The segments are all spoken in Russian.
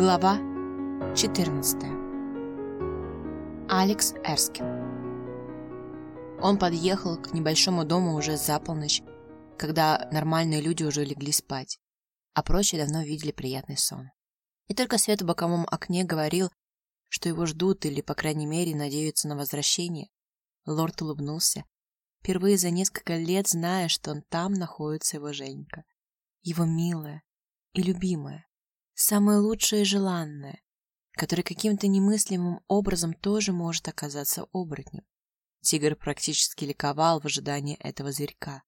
Глава 14. Алекс Эрскин. Он подъехал к небольшому дому уже за полночь, когда нормальные люди уже легли спать, а прочие давно видели приятный сон. И только свет в боковом окне говорил, что его ждут или, по крайней мере, надеются на возвращение. Лорд улыбнулся, впервые за несколько лет зная, что он там находится его Женька. Его милая и любимая самое лучшее и желанное, которое каким-то немыслимым образом тоже может оказаться оборотнем. Тигр практически ликовал в ожидании этого зверька.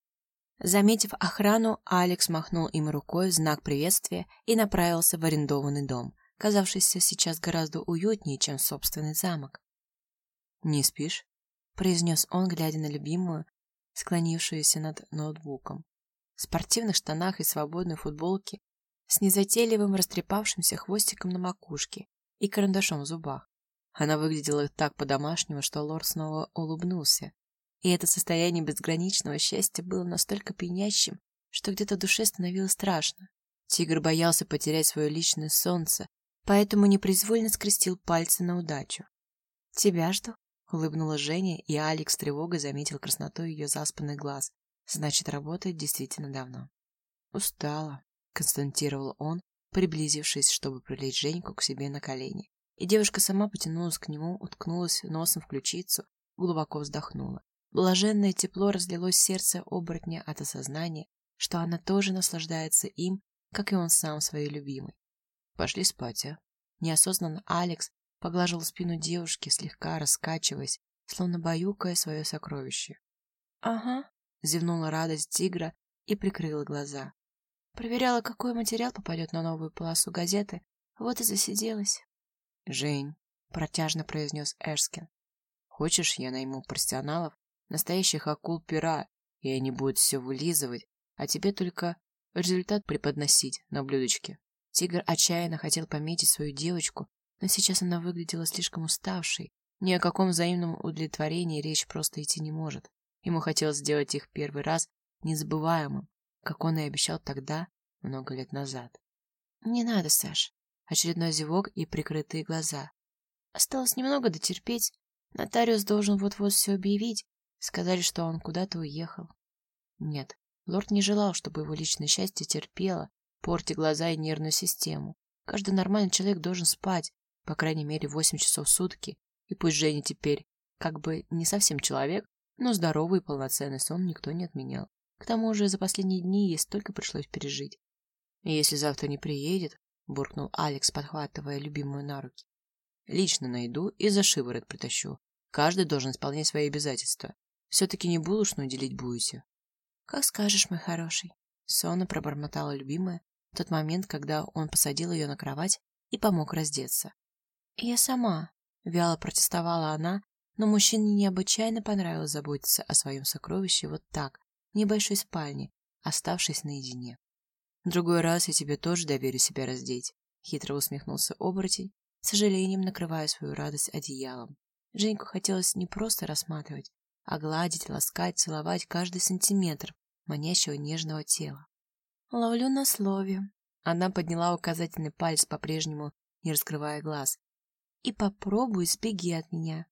Заметив охрану, Алекс махнул им рукой в знак приветствия и направился в арендованный дом, казавшийся сейчас гораздо уютнее, чем собственный замок. «Не спишь?» — произнес он, глядя на любимую, склонившуюся над ноутбуком. В спортивных штанах и свободной футболке с незатейливым растрепавшимся хвостиком на макушке и карандашом в зубах. Она выглядела так по-домашнему, что лорд снова улыбнулся. И это состояние безграничного счастья было настолько пьянящим, что где-то в душе становилось страшно. Тигр боялся потерять свое личное солнце, поэтому непроизвольно скрестил пальцы на удачу. «Тебя жду», — улыбнула Женя, и Алекс с тревогой заметил красноту ее заспанных глаз. Значит, работает действительно давно. Устала констатировал он, приблизившись, чтобы прилечь Женьку к себе на колени. И девушка сама потянулась к нему, уткнулась носом в ключицу, глубоко вздохнула. Блаженное тепло разлилось в сердце оборотня от осознания, что она тоже наслаждается им, как и он сам своей любимой. Пошли спать, а? Неосознанно Алекс поглаживал спину девушки, слегка раскачиваясь, словно баюкая свое сокровище. «Ага», — зевнула радость тигра и прикрыла глаза. Проверяла, какой материал попадет на новую полосу газеты. Вот и засиделась. — Жень, — протяжно произнес Эшкин, — хочешь, я найму профессионалов, настоящих акул пера, и они будут все вылизывать, а тебе только результат преподносить на блюдечке. Тигр отчаянно хотел пометить свою девочку, но сейчас она выглядела слишком уставшей. Ни о каком взаимном удовлетворении речь просто идти не может. Ему хотелось сделать их первый раз незабываемым, как он и обещал тогда, много лет назад. «Не надо, Саш». Очередной зевок и прикрытые глаза. Осталось немного дотерпеть. Нотариус должен вот-вот все объявить. Сказали, что он куда-то уехал. Нет, лорд не желал, чтобы его личное счастье терпело, портя глаза и нервную систему. Каждый нормальный человек должен спать, по крайней мере, восемь часов в сутки. И пусть Женя теперь как бы не совсем человек, но здоровый и полноценный сон никто не отменял. К тому же за последние дни ей столько пришлось пережить. «Если завтра не приедет», — буркнул Алекс, подхватывая любимую на руки, — «лично найду и за шиворот притащу. Каждый должен исполнять свои обязательства. Все-таки не булочную делить будете». «Как скажешь, мой хороший», — сонно пробормотала любимая в тот момент, когда он посадил ее на кровать и помог раздеться. «Я сама», — вяло протестовала она, но мужчине необычайно понравилось заботиться о своем сокровище вот так, небольшой спальне, оставшись наедине. «В другой раз я тебе тоже доверю себя раздеть», — хитро усмехнулся оборотень, с сожалением накрывая свою радость одеялом. Женьку хотелось не просто рассматривать, а гладить, ласкать, целовать каждый сантиметр манящего нежного тела. «Ловлю на слове». Она подняла указательный палец, по-прежнему не раскрывая глаз. «И попробуй сбеги от меня».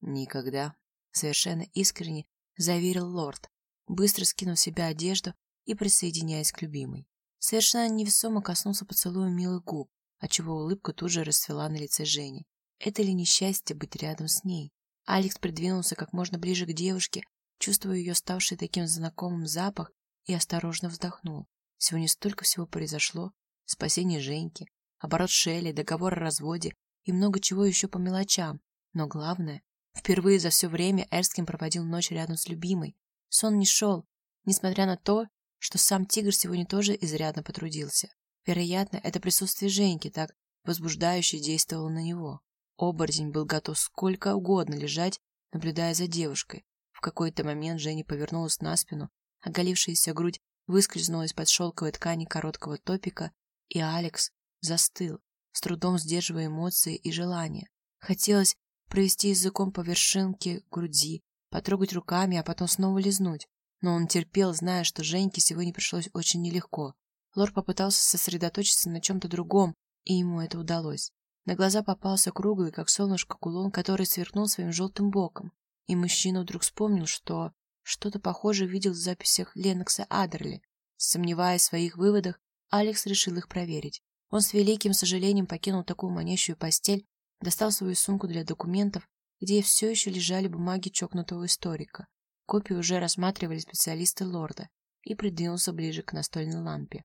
«Никогда», — совершенно искренне заверил лорд, быстро скинув с себя одежду и присоединяясь к любимой. Совершенно невесомо коснулся поцелуя милых губ, отчего улыбка тут же расцвела на лице Жени. Это ли несчастье быть рядом с ней? Алекс придвинулся как можно ближе к девушке, чувствуя ее ставший таким знакомым запах, и осторожно вздохнул. Сегодня столько всего произошло. Спасение Женьки, оборот Шелли, договор о разводе и много чего еще по мелочам. Но главное, впервые за все время Эрскин проводил ночь рядом с любимой, Сон не шел, несмотря на то, что сам тигр сегодня тоже изрядно потрудился. Вероятно, это присутствие Женьки так возбуждающе действовало на него. Оборотень был готов сколько угодно лежать, наблюдая за девушкой. В какой-то момент Женя повернулась на спину, оголившаяся грудь выскользнула из-под шелковой ткани короткого топика, и Алекс застыл, с трудом сдерживая эмоции и желания. Хотелось провести языком по вершинке груди, потрогать руками, а потом снова лизнуть. Но он терпел, зная, что Женьке сегодня пришлось очень нелегко. Лор попытался сосредоточиться на чем-то другом, И ему это удалось. На глаза попался круглый, как солнышко, кулон, который сверкнул своим желтым боком. И мужчина вдруг вспомнил, что что-то похожее видел в записях Ленокса Адерли. Сомневаясь в своих выводах, Алекс решил их проверить. Он с великим сожалением покинул такую манящую постель, достал свою сумку для документов, где все еще лежали бумаги чокнутого историка. Копии уже рассматривали специалисты лорда и придвинулся ближе к настольной лампе.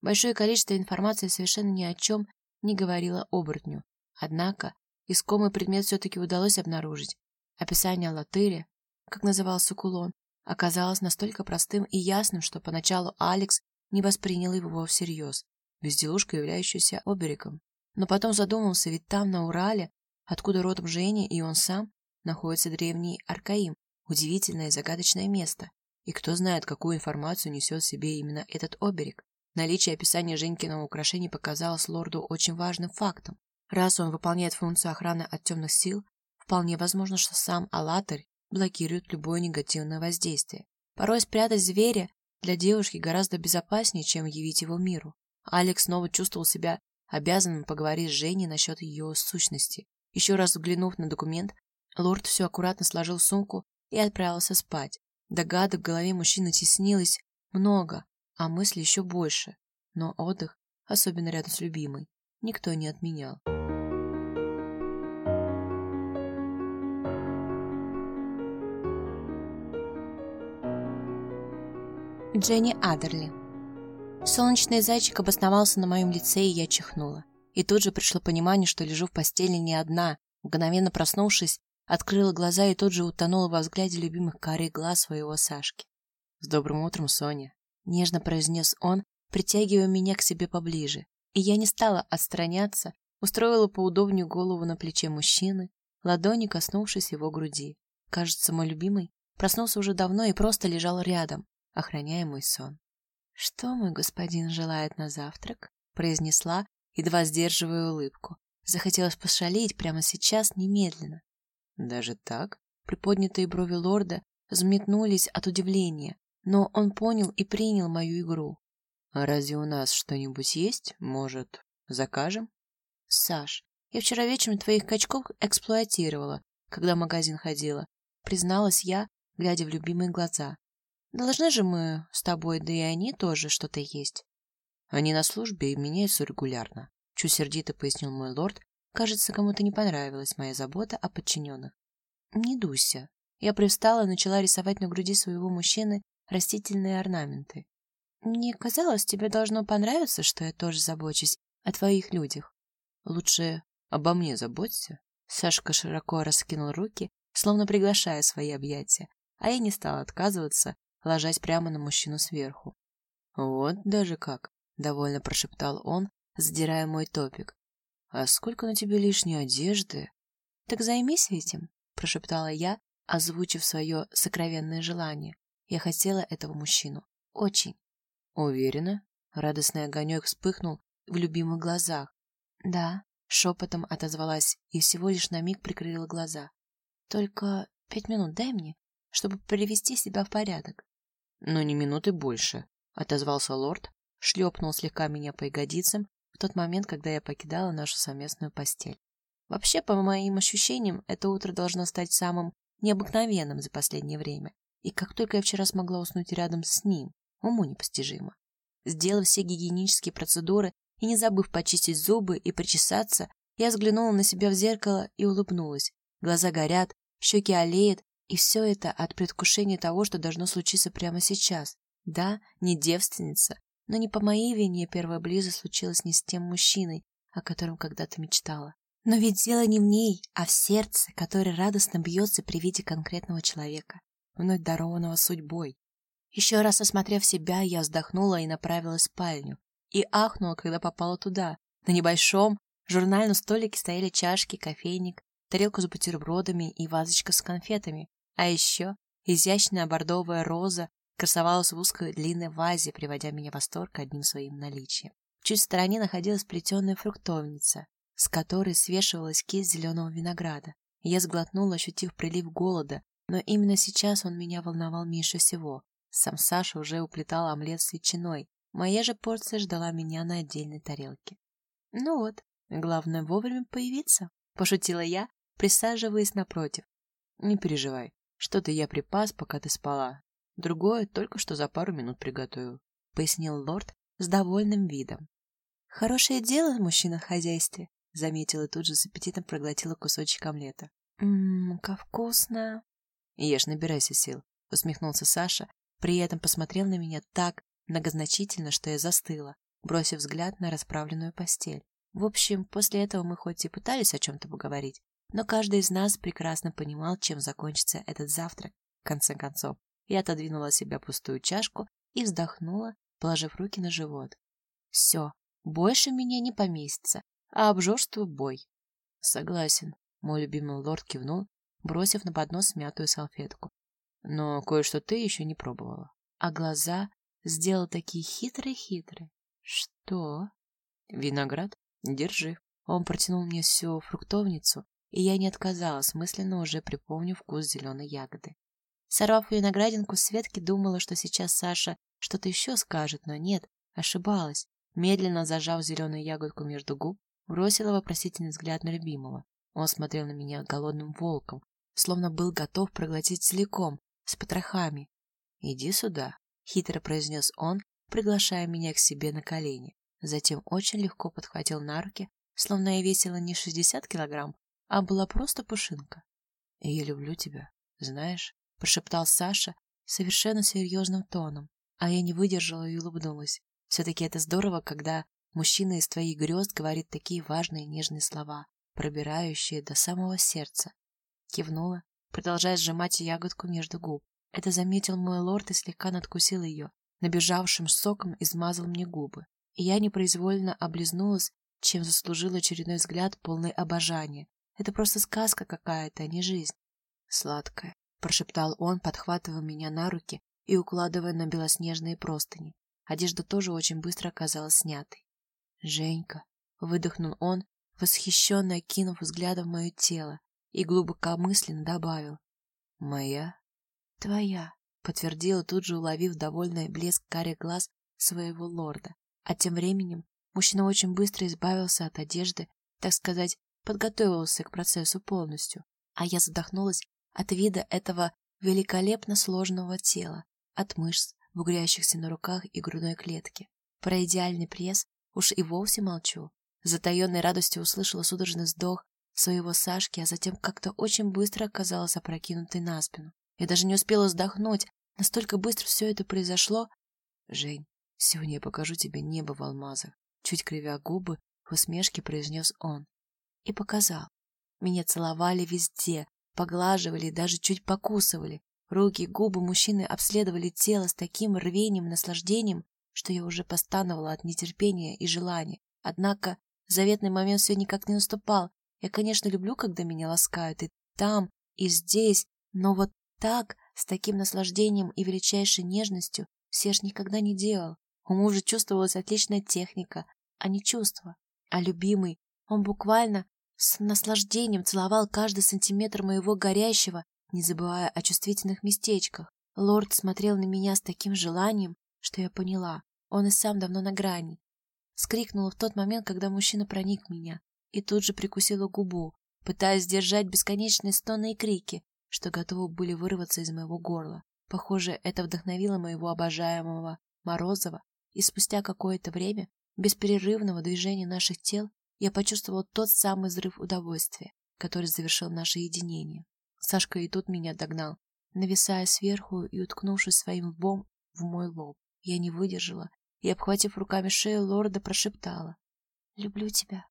Большое количество информации совершенно ни о чем не говорило оборотню. Однако искомый предмет все-таки удалось обнаружить. Описание латыри, как назывался кулон, оказалось настолько простым и ясным, что поначалу Алекс не воспринял его всерьез, безделушка, являющаяся оберегом. Но потом задумался, ведь там, на Урале, откуда родом Женя и он сам, находится древний Аркаим, удивительное и загадочное место. И кто знает, какую информацию несет в себе именно этот оберег. Наличие описания Женькиного украшения показалось лорду очень важным фактом. Раз он выполняет функцию охраны от темных сил, вполне возможно, что сам Аллатарь блокирует любое негативное воздействие. Порой спрятать зверя для девушки гораздо безопаснее, чем явить его миру. Алекс снова чувствовал себя обязанным поговорить с Женей насчет ее сущности. Еще раз взглянув на документ, лорд все аккуратно сложил сумку и отправился спать. Догадок в голове мужчины теснилось много, а мысли еще больше. Но отдых, особенно рядом с любимой, никто не отменял. Дженни Адерли Солнечный зайчик обосновался на моем лице, и я чихнула. И тут же пришло понимание, что лежу в постели не одна. Мгновенно проснувшись, открыла глаза и тут же утонула во взгляде любимых карих глаз своего Сашки. «С добрым утром, Соня!» — нежно произнес он, притягивая меня к себе поближе. И я не стала отстраняться, устроила поудобнее голову на плече мужчины, ладони коснувшись его груди. Кажется, мой любимый проснулся уже давно и просто лежал рядом, охраняя мой сон. «Что мой господин желает на завтрак?» произнесла, едва сдерживая улыбку. Захотелось пошалить прямо сейчас, немедленно. Даже так? Приподнятые брови лорда взметнулись от удивления, но он понял и принял мою игру. «А разве у нас что-нибудь есть? Может, закажем?» «Саш, я вчера вечером твоих качков эксплуатировала, когда в магазин ходила», призналась я, глядя в любимые глаза. «Должны же мы с тобой, да и они тоже что-то есть». «Они на службе и меняются регулярно», чуть сердито пояснил мой лорд, Кажется, кому-то не понравилась моя забота о подчиненных. Не дуйся. Я привстала и начала рисовать на груди своего мужчины растительные орнаменты. Мне казалось, тебе должно понравиться, что я тоже забочусь о твоих людях. Лучше обо мне заботься. Сашка широко раскинул руки, словно приглашая свои объятия, а я не стала отказываться, ложась прямо на мужчину сверху. Вот даже как, довольно прошептал он, задирая мой топик. «А сколько на тебе лишней одежды?» «Так займись этим», — прошептала я, озвучив свое сокровенное желание. Я хотела этого мужчину. Очень. «Уверена?» Радостный огонек вспыхнул в любимых глазах. «Да», — шепотом отозвалась и всего лишь на миг прикрыла глаза. «Только пять минут дай мне, чтобы привести себя в порядок». «Но не минуты больше», — отозвался лорд, шлепнул слегка меня по ягодицам в тот момент, когда я покидала нашу совместную постель. Вообще, по моим ощущениям, это утро должно стать самым необыкновенным за последнее время. И как только я вчера смогла уснуть рядом с ним, уму непостижимо. Сделав все гигиенические процедуры и не забыв почистить зубы и причесаться, я взглянула на себя в зеркало и улыбнулась. Глаза горят, щеки олеют, и все это от предвкушения того, что должно случиться прямо сейчас. Да, не девственница, но не по моей вине первая близость случилась не с тем мужчиной, о котором когда-то мечтала. Но ведь дело не в ней, а в сердце, которое радостно бьется при виде конкретного человека, вновь дарованного судьбой. Еще раз осмотрев себя, я вздохнула и направилась в спальню. И ахнула, когда попала туда. На небольшом журнальном столике стояли чашки, кофейник, тарелка с бутербродами и вазочка с конфетами. А еще изящная бордовая роза красовалась в узкой длинной вазе, приводя меня в восторг одним своим наличием. Чуть в стороне находилась плетеная фруктовница, с которой свешивалась кисть зеленого винограда. Я сглотнула, ощутив прилив голода, но именно сейчас он меня волновал меньше всего. Сам Саша уже уплетал омлет с ветчиной. Моя же порция ждала меня на отдельной тарелке. Ну вот, главное вовремя появиться, пошутила я, присаживаясь напротив. Не переживай, что-то я припас, пока ты спала. Другое только что за пару минут приготовил, пояснил лорд с довольным видом. Хорошее дело мужчина в хозяйстве, заметила тут же с аппетитом проглотила кусочек омлета. Ммм, как вкусно. Ешь, набирайся сил, усмехнулся Саша, при этом посмотрел на меня так многозначительно, что я застыла, бросив взгляд на расправленную постель. В общем, после этого мы хоть и пытались о чем-то поговорить, но каждый из нас прекрасно понимал, чем закончится этот завтрак. В конце концов, я отодвинула себе пустую чашку и вздохнула, положив руки на живот. Все, больше меня не поместится, а обжорство — бой. Согласен, мой любимый лорд кивнул, бросив на поднос смятую салфетку. Но кое-что ты еще не пробовала. А глаза сделал такие хитрые-хитрые. Что? Виноград? Держи. Он протянул мне всю фруктовницу, и я не отказалась, мысленно уже припомнив вкус зеленой ягоды. Сорвав виноградинку, Светки думала, что сейчас Саша что-то еще скажет, но нет, ошибалась. Медленно зажав зеленую ягодку между губ, бросила вопросительный взгляд на любимого. Он смотрел на меня голодным волком, словно был готов проглотить целиком, с потрохами. «Иди сюда», — хитро произнес он, приглашая меня к себе на колени. Затем очень легко подхватил на руки, словно я весила не шестьдесят килограмм, а была просто пушинка. «Я люблю тебя, знаешь?» — прошептал Саша совершенно серьезным тоном, а я не выдержала и улыбнулась. Все-таки это здорово, когда мужчина из твоих грез говорит такие важные нежные слова, пробирающие до самого сердца. Кивнула, продолжая сжимать ягодку между губ. Это заметил мой лорд и слегка надкусил ее, набежавшим соком измазал мне губы. И я непроизвольно облизнулась, чем заслужил очередной взгляд полный обожания. Это просто сказка какая-то, а не жизнь. Сладкая, прошептал он, подхватывая меня на руки и укладывая на белоснежные простыни. Одежда тоже очень быстро оказалась снятой. Женька, выдохнул он, восхищенно кинув взглядом мое тело, и глубокомысленно добавил: "Моя, твоя", подтвердила тут же уловив довольный блеск карих глаз своего лорда. А тем временем мужчина очень быстро избавился от одежды, так сказать, подготовился к процессу полностью, а я задохнулась от вида этого великолепно сложного тела, от мышц, бугрящихся на руках и грудной клетке. Про идеальный пресс уж и вовсе молчу. С затаенной радостью услышала судорожный вздох своего Сашки, а затем как-то очень быстро оказалась опрокинутой на спину. Я даже не успела вздохнуть, настолько быстро все это произошло. Жень, сегодня я покажу тебе небо в алмазах. Чуть кривя губы, в усмешке произнес он и показал. Меня целовали везде, поглаживали даже чуть покусывали. Руки губы мужчины обследовали тело с таким рвением и наслаждением, что я уже постановала от нетерпения и желания. Однако заветный момент все никак не наступал. Я, конечно, люблю, когда меня ласкают и там, и здесь, но вот так, с таким наслаждением и величайшей нежностью, Серж никогда не делал. У мужа чувствовалась отличная техника, а не чувство. А любимый, он буквально с наслаждением целовал каждый сантиметр моего горящего, не забывая о чувствительных местечках. Лорд смотрел на меня с таким желанием, что я поняла, он и сам давно на грани. Скрикнула в тот момент, когда мужчина проник в меня, и тут же прикусила губу, пытаясь сдержать бесконечные стоны и крики, что готовы были вырваться из моего горла. Похоже, это вдохновило моего обожаемого Морозова, и спустя какое-то время бесперерывного движения наших тел я почувствовал тот самый взрыв удовольствия, который завершил наше единение. Сашка и тут меня догнал, нависая сверху и уткнувшись своим лбом в мой лоб. Я не выдержала и, обхватив руками шею лорда, прошептала. «Люблю тебя».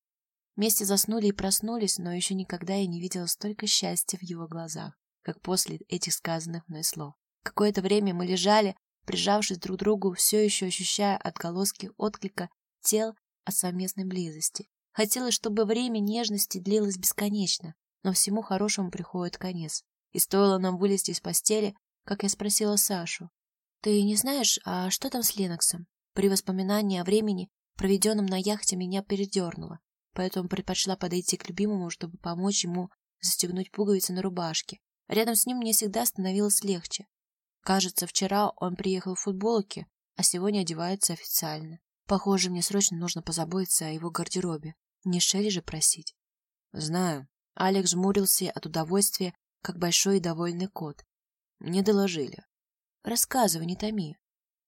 Вместе заснули и проснулись, но еще никогда я не видела столько счастья в его глазах, как после этих сказанных мной слов. Какое-то время мы лежали, прижавшись друг к другу, все еще ощущая отголоски отклика тел от совместной близости. Хотелось, чтобы время нежности длилось бесконечно, но всему хорошему приходит конец. И стоило нам вылезти из постели, как я спросила Сашу. «Ты не знаешь, а что там с Леноксом?» При воспоминании о времени, проведенном на яхте, меня передернуло, поэтому предпочла подойти к любимому, чтобы помочь ему застегнуть пуговицы на рубашке. Рядом с ним мне всегда становилось легче. Кажется, вчера он приехал в футболке, а сегодня одевается официально. Похоже, мне срочно нужно позаботиться о его гардеробе. Не Шелли же просить. Знаю. Алекс жмурился от удовольствия, как большой и довольный кот. Мне доложили. Рассказывай, не томи.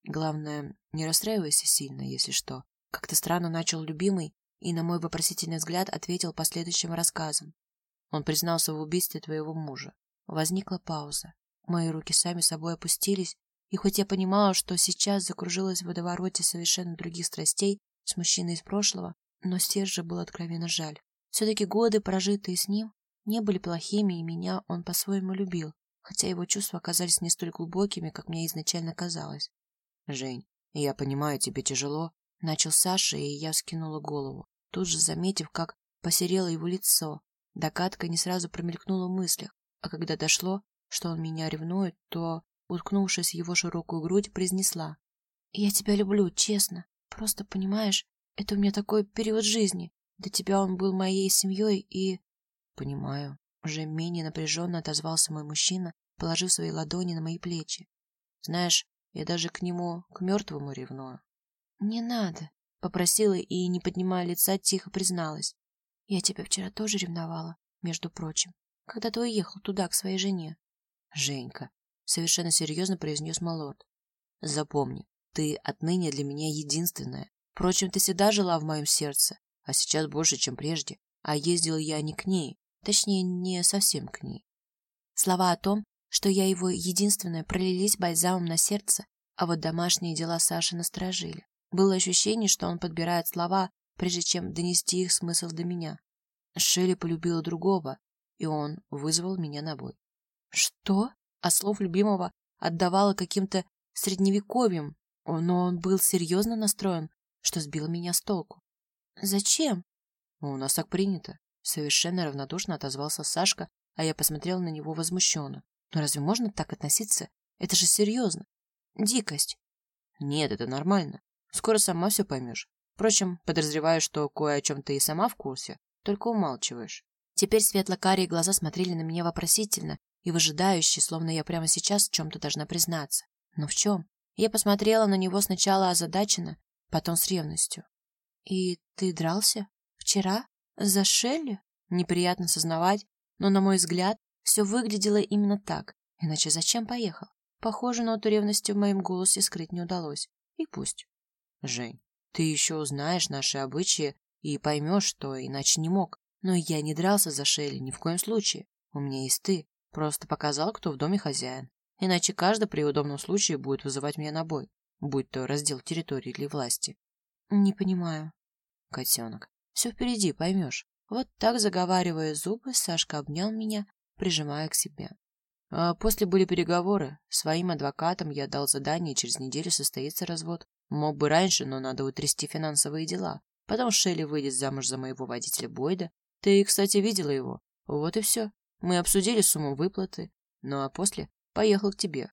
Главное, не расстраивайся сильно, если что. Как-то странно начал любимый и на мой вопросительный взгляд ответил последующим рассказом. Он признался в убийстве твоего мужа. Возникла пауза. Мои руки сами собой опустились, и хоть я понимала, что сейчас закружилась в водовороте совершенно других страстей с мужчиной из прошлого, но Сержа было откровенно жаль. Все-таки годы, прожитые с ним, не были плохими, и меня он по-своему любил, хотя его чувства оказались не столь глубокими, как мне изначально казалось. «Жень, я понимаю, тебе тяжело», — начал Саша, и я вскинула голову, тут же заметив, как посерело его лицо. Догадка не сразу промелькнула в мыслях, а когда дошло, что он меня ревнует, то, уткнувшись в его широкую грудь, произнесла. «Я тебя люблю, честно. Просто, понимаешь, это у меня такой период жизни. До тебя он был моей семьей и...» «Понимаю». Уже менее напряженно отозвался мой мужчина, положив свои ладони на мои плечи. «Знаешь, я даже к нему, к мертвому ревную». «Не надо», — попросила и, не поднимая лица, тихо призналась. «Я тебя вчера тоже ревновала, между прочим, когда ты уехал туда, к своей жене. Женька, совершенно серьезно произнес Малорд. Запомни, ты отныне для меня единственная. Впрочем, ты всегда жила в моем сердце, а сейчас больше, чем прежде. А ездил я не к ней, точнее, не совсем к ней. Слова о том, что я его единственная, пролились бальзамом на сердце, а вот домашние дела Саши насторожили. Было ощущение, что он подбирает слова, прежде чем донести их смысл до меня. Шелли полюбила другого, и он вызвал меня на бой. Что? А слов любимого отдавало каким-то средневековьем, но он был серьезно настроен, что сбило меня с толку. Зачем? У нас так принято. Совершенно равнодушно отозвался Сашка, а я посмотрел на него возмущенно. Но разве можно так относиться? Это же серьезно. Дикость. Нет, это нормально. Скоро сама все поймешь. Впрочем, подозреваю, что кое о чем ты и сама в курсе, только умалчиваешь. Теперь светло-карие глаза смотрели на меня вопросительно, и выжидающий, словно я прямо сейчас в чем-то должна признаться. Но в чем? Я посмотрела на него сначала озадаченно, потом с ревностью. «И ты дрался? Вчера? За Шелли?» Неприятно сознавать, но, на мой взгляд, все выглядело именно так. Иначе зачем поехал? Похоже, ноту ревности в моем голосе скрыть не удалось. И пусть. «Жень, ты еще узнаешь наши обычаи и поймешь, что иначе не мог. Но я не дрался за Шелли ни в коем случае. У меня есть ты. Просто показал, кто в доме хозяин. Иначе каждый при удобном случае будет вызывать меня на бой, будь то раздел территории или власти. Не понимаю. Котенок, все впереди, поймешь. Вот так, заговаривая зубы, Сашка обнял меня, прижимая к себе. А после были переговоры. Своим адвокатам я дал задание, через неделю состоится развод. Мог бы раньше, но надо утрясти финансовые дела. Потом Шелли выйдет замуж за моего водителя Бойда. Ты, кстати, видела его. Вот и все. Мы обсудили сумму выплаты, ну а после поехал к тебе.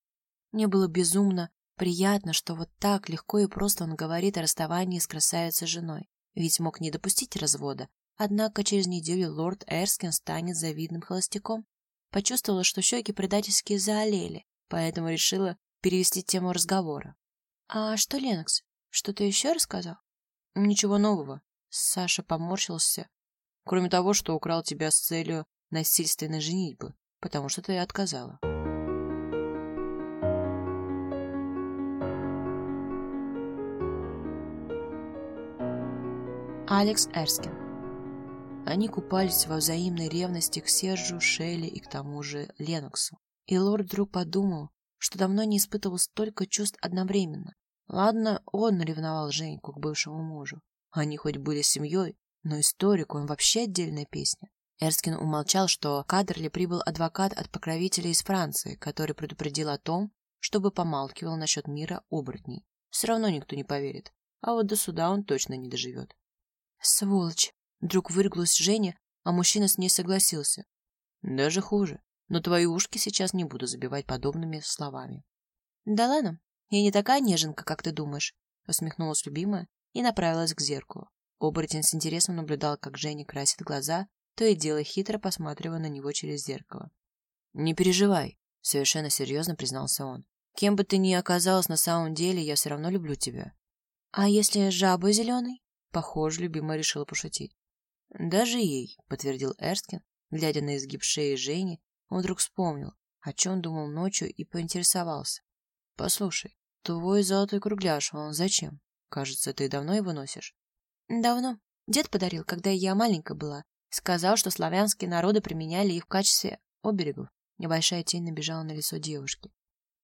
Мне было безумно приятно, что вот так легко и просто он говорит о расставании с красавицей женой. Ведь мог не допустить развода. Однако через неделю лорд Эрскин станет завидным холостяком. Почувствовала, что щеки предательски заолели, поэтому решила перевести тему разговора. «А что, Ленокс, что-то еще рассказал?» «Ничего нового». Саша поморщился. Кроме того, что украл тебя с целью насильственной женитьбы, потому что ты отказала. Алекс Эрскин Они купались во взаимной ревности к Сержу, Шелли и к тому же Леноксу. И лорд вдруг подумал, что давно не испытывал столько чувств одновременно. Ладно, он ревновал Женьку к бывшему мужу. Они хоть были семьей, но историку он вообще отдельная песня. Эрскин умолчал, что к Кадерли прибыл адвокат от покровителя из Франции, который предупредил о том, чтобы помалкивал насчет мира оборотней. Все равно никто не поверит, а вот до суда он точно не доживет. «Сволочь!» — вдруг выругалась Женя, а мужчина с ней согласился. «Даже хуже, но твои ушки сейчас не буду забивать подобными словами». «Да ладно, я не такая неженка, как ты думаешь», — усмехнулась любимая и направилась к зеркалу. Оборотень с интересом наблюдал, как Женя красит глаза, то и дело хитро посматривая на него через зеркало. «Не переживай», — совершенно серьезно признался он. «Кем бы ты ни оказалась на самом деле, я все равно люблю тебя». А если жаба зеленый? Похоже, любимая решила пошутить. Даже ей, подтвердил Эрскин, глядя на изгиб шеи Жени, он вдруг вспомнил, о чем думал ночью и поинтересовался. Послушай, твой золотой кругляш, он зачем? Кажется, ты давно его носишь? Давно. Дед подарил, когда я маленькая была. Сказал, что славянские народы применяли их в качестве оберегов. Небольшая тень набежала на лицо девушки.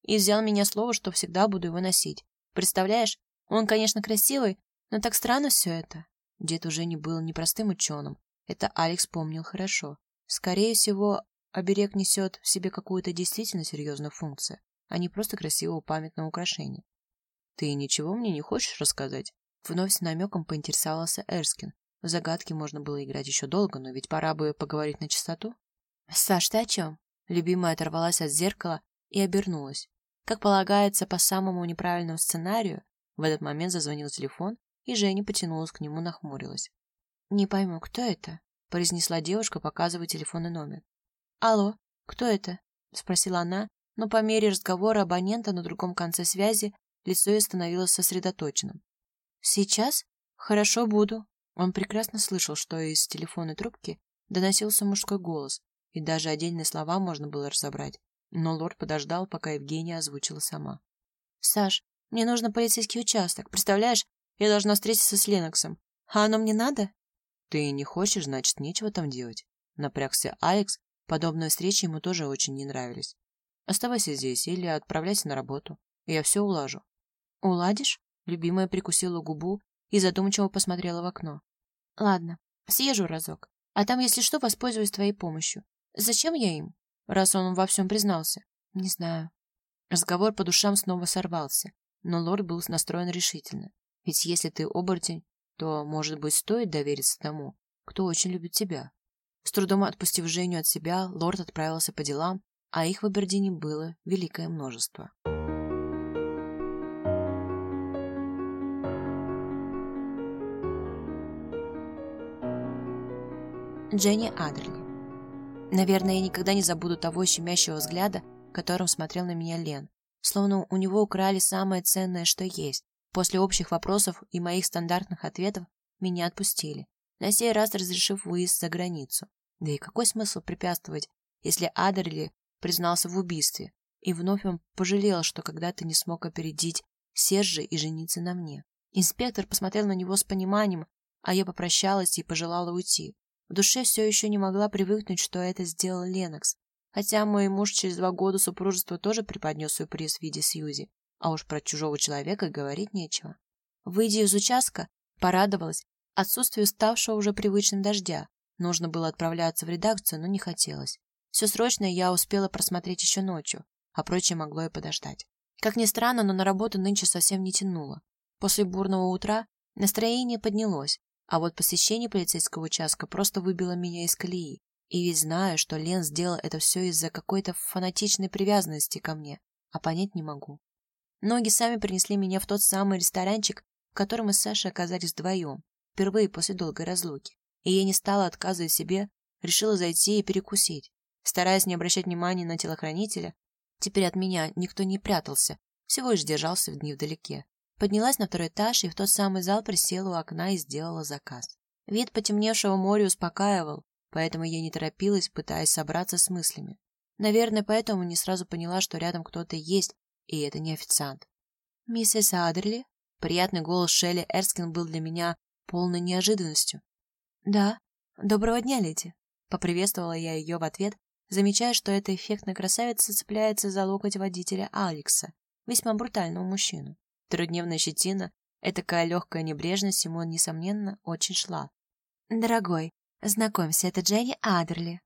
И взял меня слово, что всегда буду его носить. Представляешь, он, конечно, красивый, но так странно все это. Дед уже не был непростым ученым. Это Алекс помнил хорошо. Скорее всего, оберег несет в себе какую-то действительно серьезную функцию, а не просто красивого памятного украшения. Ты ничего мне не хочешь рассказать? Вновь с намеком поинтересовался Эрскин. В загадки можно было играть еще долго, но ведь пора бы поговорить на чистоту. «Саш, ты о чем?» Любимая оторвалась от зеркала и обернулась. Как полагается, по самому неправильному сценарию, в этот момент зазвонил телефон, и Женя потянулась к нему, нахмурилась. «Не пойму, кто это?» — произнесла девушка, показывая телефонный номер. «Алло, кто это?» — спросила она, но по мере разговора абонента на другом конце связи лицо ее становилось сосредоточенным. «Сейчас? Хорошо, буду». Он прекрасно слышал, что из телефонной трубки доносился мужской голос, и даже отдельные слова можно было разобрать. Но лорд подождал, пока Евгения озвучила сама. «Саш, мне нужно полицейский участок. Представляешь, я должна встретиться с Леноксом. А оно мне надо?» «Ты не хочешь, значит, нечего там делать». Напрягся Алекс. Подобные встречи ему тоже очень не нравились. «Оставайся здесь или отправляйся на работу. Я все улажу». «Уладишь?» Любимая прикусила губу и задумчиво посмотрела в окно. Ладно, съезжу разок. А там, если что, воспользуюсь твоей помощью. Зачем я им? Раз он во всем признался. Не знаю. Разговор по душам снова сорвался, но лорд был настроен решительно. Ведь если ты оборотень, то, может быть, стоит довериться тому, кто очень любит тебя. С трудом отпустив Женю от себя, лорд отправился по делам, а их в Абердине было великое множество. Дженни Адерли. Наверное, я никогда не забуду того щемящего взгляда, которым смотрел на меня Лен. Словно у него украли самое ценное, что есть. После общих вопросов и моих стандартных ответов меня отпустили, на сей раз разрешив выезд за границу. Да и какой смысл препятствовать, если Адерли признался в убийстве, и вновь он пожалел, что когда-то не смог опередить Сержа и жениться на мне. Инспектор посмотрел на него с пониманием, а я попрощалась и пожелала уйти. В душе все еще не могла привыкнуть, что это сделал Ленокс. Хотя мой муж через два года супружества тоже преподнес сюрприз в виде Сьюзи. А уж про чужого человека говорить нечего. Выйдя из участка, порадовалась отсутствию ставшего уже привычным дождя. Нужно было отправляться в редакцию, но не хотелось. Все срочное я успела просмотреть еще ночью, а прочее могло и подождать. Как ни странно, но на работу нынче совсем не тянуло. После бурного утра настроение поднялось, а вот посещение полицейского участка просто выбило меня из колеи. И ведь знаю, что Лен сделал это все из-за какой-то фанатичной привязанности ко мне, а понять не могу. Ноги сами принесли меня в тот самый ресторанчик, в котором мы с Сашей оказались вдвоем, впервые после долгой разлуки. И я не стала отказывать себе, решила зайти и перекусить. Стараясь не обращать внимания на телохранителя, теперь от меня никто не прятался, всего лишь держался в дни вдалеке. Поднялась на второй этаж и в тот самый зал присела у окна и сделала заказ. Вид потемневшего моря успокаивал, поэтому я не торопилась, пытаясь собраться с мыслями. Наверное, поэтому не сразу поняла, что рядом кто-то есть, и это не официант. «Миссис Адерли?» Приятный голос Шелли Эрскин был для меня полной неожиданностью. «Да. Доброго дня, леди!» Поприветствовала я ее в ответ, замечая, что эта эффектная красавица цепляется за локоть водителя Алекса, весьма брутального мужчину. Трехдневная щетина, этакая легкая небрежность ему, несомненно, очень шла. «Дорогой, знакомься, это Дженни Адерли».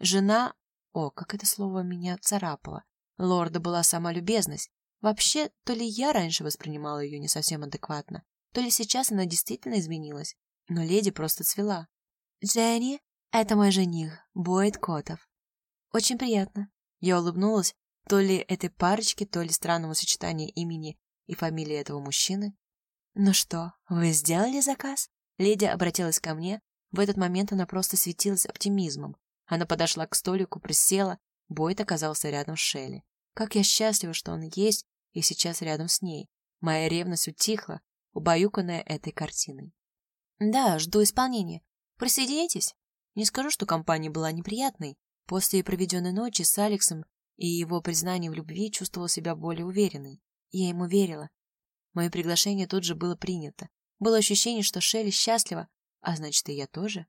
Жена... О, как это слово меня царапало. Лорда была сама любезность. Вообще, то ли я раньше воспринимала ее не совсем адекватно, то ли сейчас она действительно изменилась. Но леди просто цвела. «Дженни, это мой жених, Бойд Котов». «Очень приятно». Я улыбнулась, то ли этой парочке, то ли странному сочетанию имени и фамилия этого мужчины. «Ну что, вы сделали заказ?» Леди обратилась ко мне. В этот момент она просто светилась оптимизмом. Она подошла к столику, присела. Бойт оказался рядом с Шелли. Как я счастлива, что он есть и сейчас рядом с ней. Моя ревность утихла. убаюканная этой картиной. «Да, жду исполнения. Присоединитесь?» Не скажу, что компания была неприятной. После проведенной ночи с Алексом и его признания в любви чувствовала себя более уверенной. Я ему верила. Мое приглашение тут же было принято. Было ощущение, что Шелли счастлива, а значит, и я тоже.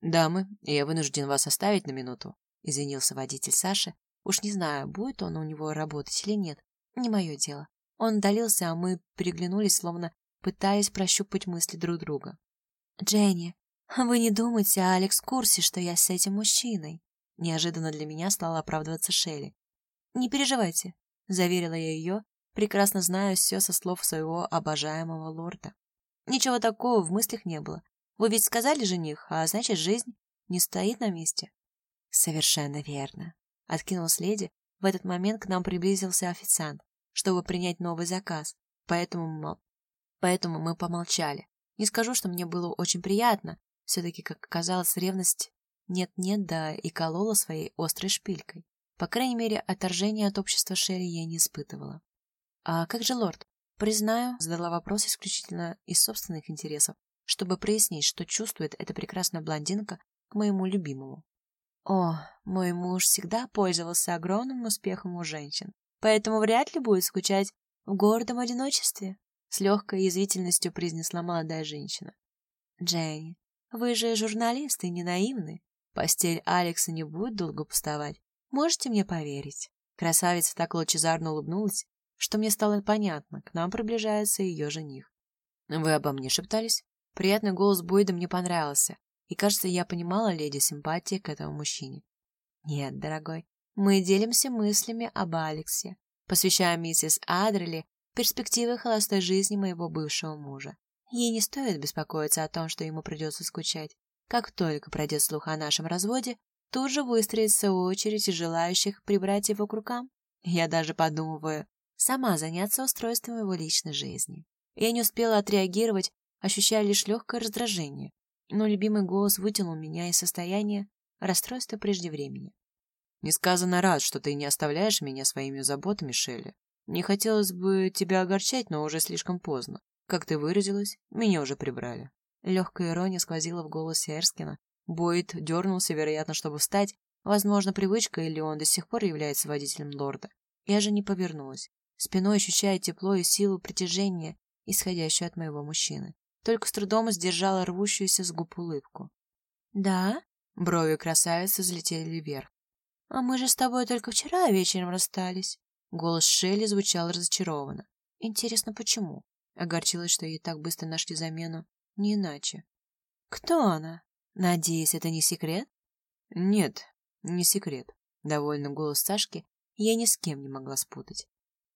«Дамы, я вынужден вас оставить на минуту», — извинился водитель Саши. Уж не знаю, будет он у него работать или нет. Не мое дело. Он удалился, а мы переглянулись, словно пытаясь прощупать мысли друг друга. «Дженни, вы не думайте, а Алекс в курсе, что я с этим мужчиной?» Неожиданно для меня стала оправдываться Шелли. «Не переживайте», — заверила я ее, прекрасно зная все со слов своего обожаемого лорда. Ничего такого в мыслях не было. Вы ведь сказали жених, а значит, жизнь не стоит на месте. Совершенно верно. Откинулась леди. В этот момент к нам приблизился официант, чтобы принять новый заказ. Поэтому, поэтому мы помолчали. Не скажу, что мне было очень приятно. Все-таки, как оказалось, ревность нет-нет, да и колола своей острой шпилькой. По крайней мере, отторжения от общества Шерри я не испытывала. «А как же лорд?» Признаю, задала вопрос исключительно из собственных интересов, чтобы прояснить, что чувствует эта прекрасная блондинка к моему любимому. О, мой муж всегда пользовался огромным успехом у женщин, поэтому вряд ли будет скучать в гордом одиночестве, с легкой язвительностью произнесла молодая женщина. Дженни, вы же журналист и не наивны. Постель Алекса не будет долго пустовать. Можете мне поверить? Красавица так лучезарно улыбнулась, что мне стало понятно, к нам приближается ее жених. Вы обо мне шептались? Приятный голос Бойда мне понравился, и, кажется, я понимала леди симпатии к этому мужчине. Нет, дорогой, мы делимся мыслями об Алексе, посвящая миссис Адрели перспективы холостой жизни моего бывшего мужа. Ей не стоит беспокоиться о том, что ему придется скучать. Как только пройдет слух о нашем разводе, тут же выстроится очередь желающих прибрать его к рукам. Я даже подумываю сама заняться устройством его личной жизни. Я не успела отреагировать, ощущая лишь легкое раздражение, но любимый голос вытянул меня из состояния расстройства прежде времени. «Несказанно рад, что ты не оставляешь меня своими заботами, Шелли. Не хотелось бы тебя огорчать, но уже слишком поздно. Как ты выразилась, меня уже прибрали». Легкая ирония сквозила в голосе Эрскина. Бойд дернулся, вероятно, чтобы встать. Возможно, привычка, или он до сих пор является водителем лорда. Я же не повернулась, спиной ощущая тепло и силу притяжения, исходящую от моего мужчины. Только с трудом сдержала рвущуюся с губ улыбку. «Да?» — брови красавицы взлетели вверх. «А мы же с тобой только вчера вечером расстались». Голос Шелли звучал разочарованно. «Интересно, почему?» Огорчилась, что ей так быстро нашли замену. Не иначе. Кто она? Надеюсь, это не секрет? Нет, не секрет. Довольно голос Сашки я ни с кем не могла спутать.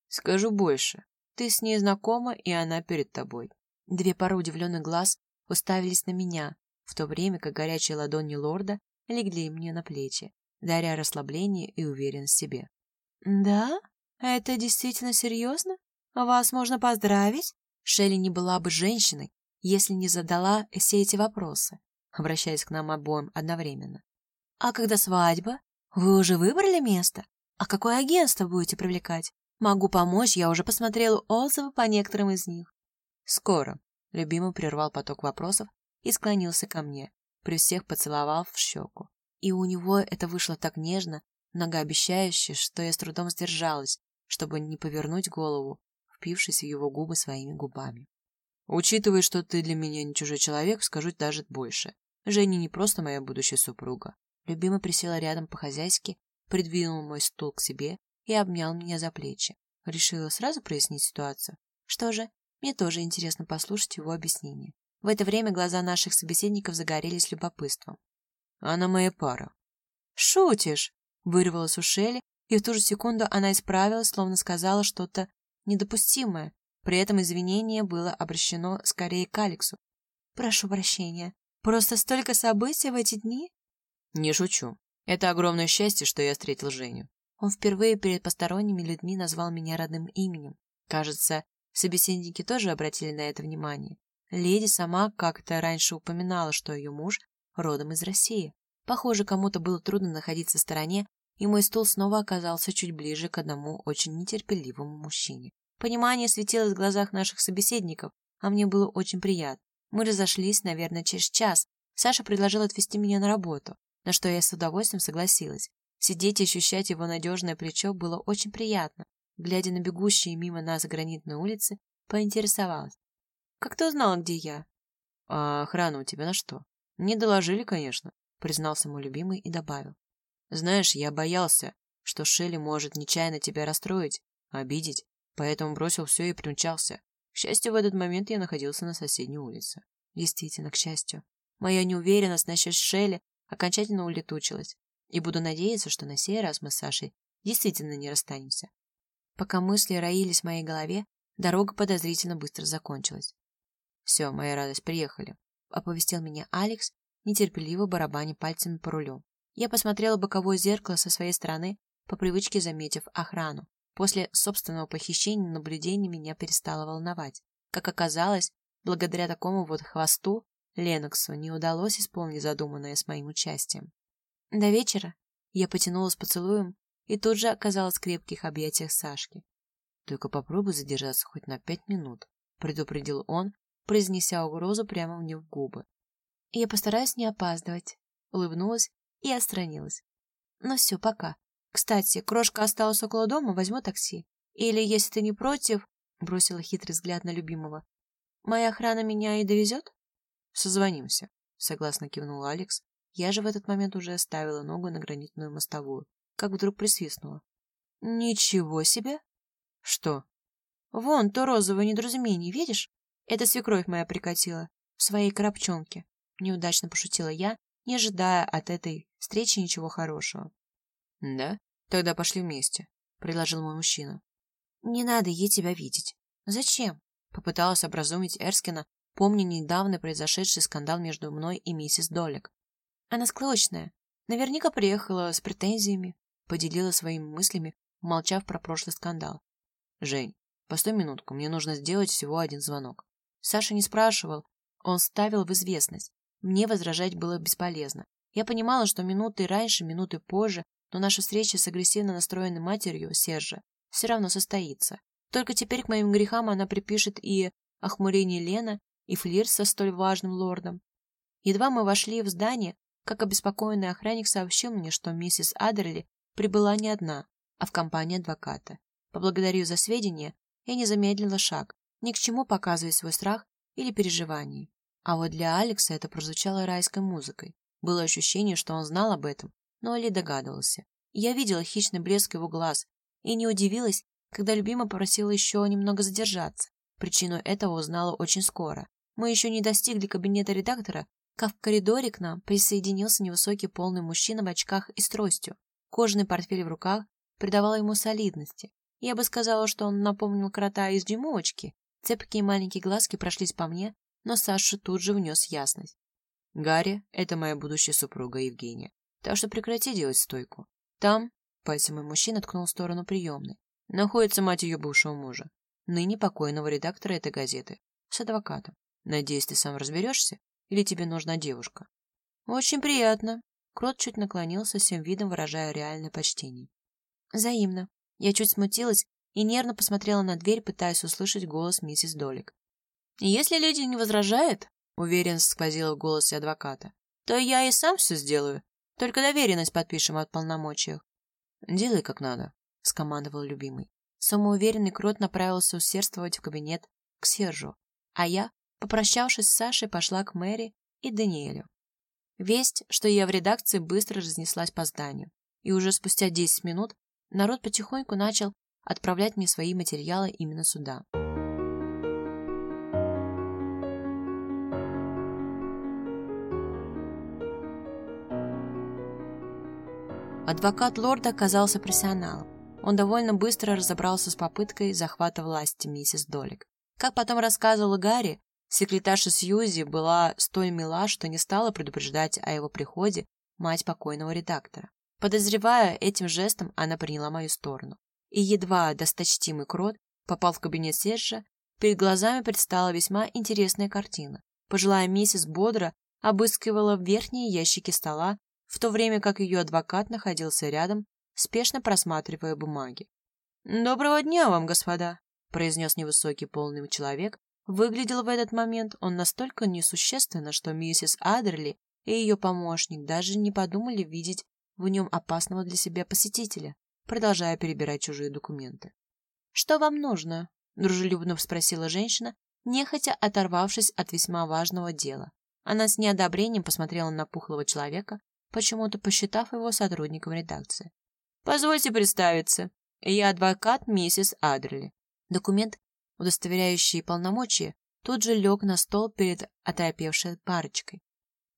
Скажу больше. Ты с ней знакома, и она перед тобой. Две пары удивленных глаз уставились на меня, в то время как горячие ладони лорда легли мне на плечи, даря расслабление и уверенность в себе. «Да? Это действительно серьезно? Вас можно поздравить?» Шелли не была бы женщиной, если не задала все эти вопросы, обращаясь к нам обоим одновременно. А когда свадьба? Вы уже выбрали место? А какое агентство будете привлекать? Могу помочь, я уже посмотрела отзывы по некоторым из них. Скоро. Любимый прервал поток вопросов и склонился ко мне, при всех поцеловал в щеку. И у него это вышло так нежно, многообещающе, что я с трудом сдержалась, чтобы не повернуть голову, впившись в его губы своими губами. Учитывая, что ты для меня не чужой человек, скажу даже больше. Женя не просто моя будущая супруга. Любимый присела рядом по-хозяйски, придвинул мой стул к себе и обнял меня за плечи. Решила сразу прояснить ситуацию. Что же, мне тоже интересно послушать его объяснение. В это время глаза наших собеседников загорелись любопытством. Она моя пара. Шутишь? Вырвалась у Шелли, и в ту же секунду она исправилась, словно сказала что-то недопустимое, при этом извинение было обращено скорее к Алексу. «Прошу прощения. Просто столько событий в эти дни?» «Не шучу. Это огромное счастье, что я встретил Женю. Он впервые перед посторонними людьми назвал меня родным именем. Кажется, собеседники тоже обратили на это внимание. Леди сама как-то раньше упоминала, что ее муж родом из России. Похоже, кому-то было трудно находиться в стороне, и мой стул снова оказался чуть ближе к одному очень нетерпеливому мужчине. Понимание светилось в глазах наших собеседников, а мне было очень приятно. Мы разошлись, наверное, через час. Саша предложил отвезти меня на работу, на что я с удовольствием согласилась. Сидеть и ощущать его надежное плечо было очень приятно. Глядя на бегущие мимо нас гранитные улицы, поинтересовалась. «Как ты узнала, где я?» «А охрана у тебя на что?» «Не доложили, конечно», — признался мой любимый и добавил. «Знаешь, я боялся, что Шелли может нечаянно тебя расстроить, обидеть, поэтому бросил все и примчался. К счастью, в этот момент я находился на соседней улице. Действительно, к счастью. Моя неуверенность насчет Шелли окончательно улетучилась, и буду надеяться, что на сей раз мы с Сашей действительно не расстанемся. Пока мысли роились в моей голове, дорога подозрительно быстро закончилась. «Все, моя радость, приехали», — оповестил меня Алекс, нетерпеливо барабаня пальцами по рулю. Я посмотрела боковое зеркало со своей стороны, по привычке заметив охрану. После собственного похищения наблюдение меня перестало волновать. Как оказалось, благодаря такому вот хвосту Леноксу не удалось исполнить задуманное с моим участием. До вечера я потянулась поцелуем и тут же оказалась в крепких объятиях Сашки. «Только попробуй задержаться хоть на пять минут», — предупредил он, произнеся угрозу прямо мне в губы. «Я постараюсь не опаздывать», — улыбнулась и отстранилась. «Ну все, пока. Кстати, крошка осталась около дома, возьму такси. Или, если ты не против...» — бросила хитрый взгляд на любимого. «Моя охрана меня и довезет?» «Созвонимся», — согласно кивнул Алекс. Я же в этот момент уже ставила ногу на гранитную мостовую, как вдруг присвистнула. «Ничего себе!» «Что?» «Вон то розовое недоразумение, видишь? Это свекровь моя прикатила, в своей коробчонке». Неудачно пошутила я, не ожидая от этой встречи ничего хорошего. «Да? Тогда пошли вместе», — предложил мой мужчина. «Не надо ей тебя видеть. Зачем?» Попыталась образумить Эрскина, помня недавно произошедший скандал между мной и миссис Долик. Она склочная. Наверняка приехала с претензиями, поделила своими мыслями, молчав про прошлый скандал. «Жень, постой минутку, мне нужно сделать всего один звонок». Саша не спрашивал, он ставил в известность. Мне возражать было бесполезно. Я понимала, что минуты раньше, минуты позже, но наша встреча с агрессивно настроенной матерью Сержа все равно состоится. Только теперь к моим грехам она припишет и охмурение Лена, и флирт со столь важным лордом. Едва мы вошли в здание, как обеспокоенный охранник сообщил мне, что миссис Адерли прибыла не одна, а в компании адвоката. Поблагодарив за сведения, я не замедлила шаг, ни к чему показывать свой страх или переживание. А вот для Алекса это прозвучало райской музыкой. Было ощущение, что он знал об этом, но Али догадывался. Я видела хищный блеск его глаз и не удивилась, когда любимая попросила еще немного задержаться. Причину этого узнала очень скоро. Мы еще не достигли кабинета редактора, как в коридоре к нам присоединился невысокий полный мужчина в очках и с тростью. Кожаный портфель в руках придавал ему солидности. Я бы сказала, что он напомнил крота из дюймовочки. Цепкие маленькие глазки прошлись по мне, но Саша тут же внес ясность. «Гарри — это моя будущая супруга Евгения, так что прекрати делать стойку. Там, — пальцем мой мужчина ткнул в сторону приемной, — находится мать ее бывшего мужа, ныне покойного редактора этой газеты, с адвокатом. Надеюсь, ты сам разберешься, или тебе нужна девушка? Очень приятно. Крот чуть наклонился, всем видом выражая реальное почтение. Взаимно. Я чуть смутилась и нервно посмотрела на дверь, пытаясь услышать голос миссис Долик. «Если леди не возражает, — уверенность сквозила в голосе адвоката, — то я и сам все сделаю. Только доверенность подпишем от полномочиях». «Делай как надо», — скомандовал любимый. Самоуверенный крот направился усердствовать в кабинет к Сержу, а я, попрощавшись с Сашей, пошла к Мэри и Даниэлю. Весть, что я в редакции, быстро разнеслась по зданию, и уже спустя 10 минут народ потихоньку начал отправлять мне свои материалы именно сюда. Адвокат лорда оказался профессионалом. Он довольно быстро разобрался с попыткой захвата власти миссис Долик. Как потом рассказывала Гарри, секретарша Сьюзи была столь мила, что не стала предупреждать о его приходе мать покойного редактора. Подозревая этим жестом, она приняла мою сторону. И едва досточтимый крот попал в кабинет Сержа, перед глазами предстала весьма интересная картина. Пожилая миссис бодро обыскивала верхние ящики стола в то время как ее адвокат находился рядом, спешно просматривая бумаги. «Доброго дня вам, господа!» — произнес невысокий полный человек Выглядел в этот момент он настолько несущественно, что миссис Адерли и ее помощник даже не подумали видеть в нем опасного для себя посетителя, продолжая перебирать чужие документы. «Что вам нужно?» — дружелюбно спросила женщина, нехотя оторвавшись от весьма важного дела. Она с неодобрением посмотрела на пухлого человека, почему-то посчитав его сотрудником редакции. «Позвольте представиться. Я адвокат миссис Адерли». Документ, удостоверяющий полномочия, тут же лег на стол перед оторопевшей парочкой.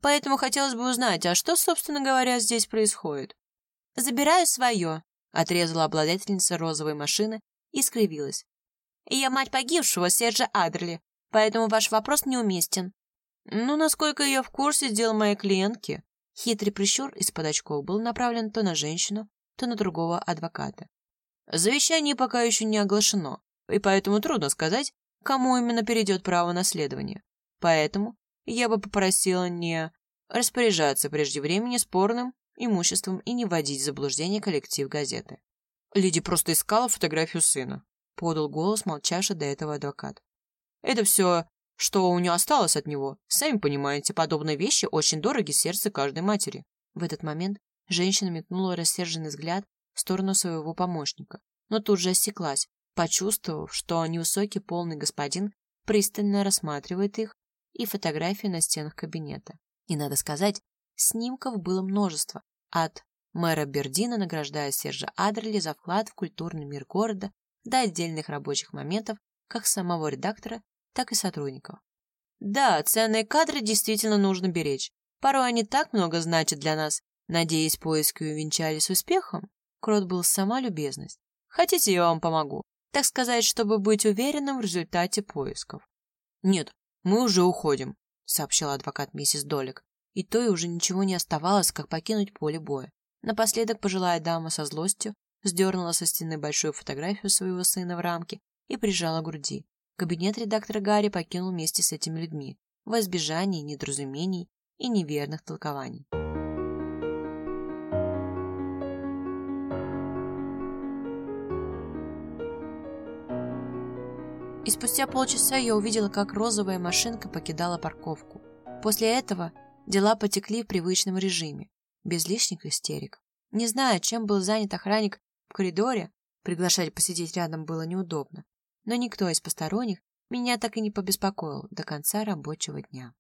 Поэтому хотелось бы узнать, а что, собственно говоря, здесь происходит? «Забираю свое», — отрезала обладательница розовой машины и скривилась. «Я мать погибшего, Сержа Адерли, поэтому ваш вопрос неуместен». «Ну, насколько я в курсе дел моей клиентки», Хитрый прищур из-под очков был направлен то на женщину, то на другого адвоката. Завещание пока еще не оглашено, и поэтому трудно сказать, кому именно перейдет право наследования. Поэтому я бы попросила не распоряжаться прежде времени спорным имуществом и не вводить в заблуждение коллектив газеты. Лиди просто искала фотографию сына, подал голос молчавший до этого адвокат. Это все что у нее осталось от него? Сами понимаете, подобные вещи очень дороги сердцу каждой матери. В этот момент женщина метнула рассерженный взгляд в сторону своего помощника, но тут же осеклась, почувствовав, что невысокий полный господин пристально рассматривает их и фотографии на стенах кабинета. И, надо сказать, снимков было множество, от мэра Бердина, награждая Сержа Адерли за вклад в культурный мир города, до отдельных рабочих моментов, как самого редактора, так и сотрудников. Да, ценные кадры действительно нужно беречь. Порой они так много значат для нас. Надеюсь, поиски увенчались успехом. Крот был сама любезность. Хотите, я вам помогу? Так сказать, чтобы быть уверенным в результате поисков. Нет, мы уже уходим, сообщил адвокат миссис Долик. И той уже ничего не оставалось, как покинуть поле боя. Напоследок пожилая дама со злостью сдернула со стены большую фотографию своего сына в рамке и прижала к груди. Кабинет редактора Гарри покинул вместе с этими людьми во избежание недоразумений и неверных толкований. И спустя полчаса я увидела, как розовая машинка покидала парковку. После этого дела потекли в привычном режиме, без лишних истерик. Не знаю, чем был занят охранник в коридоре, приглашать посидеть рядом было неудобно но никто из посторонних меня так и не побеспокоил до конца рабочего дня.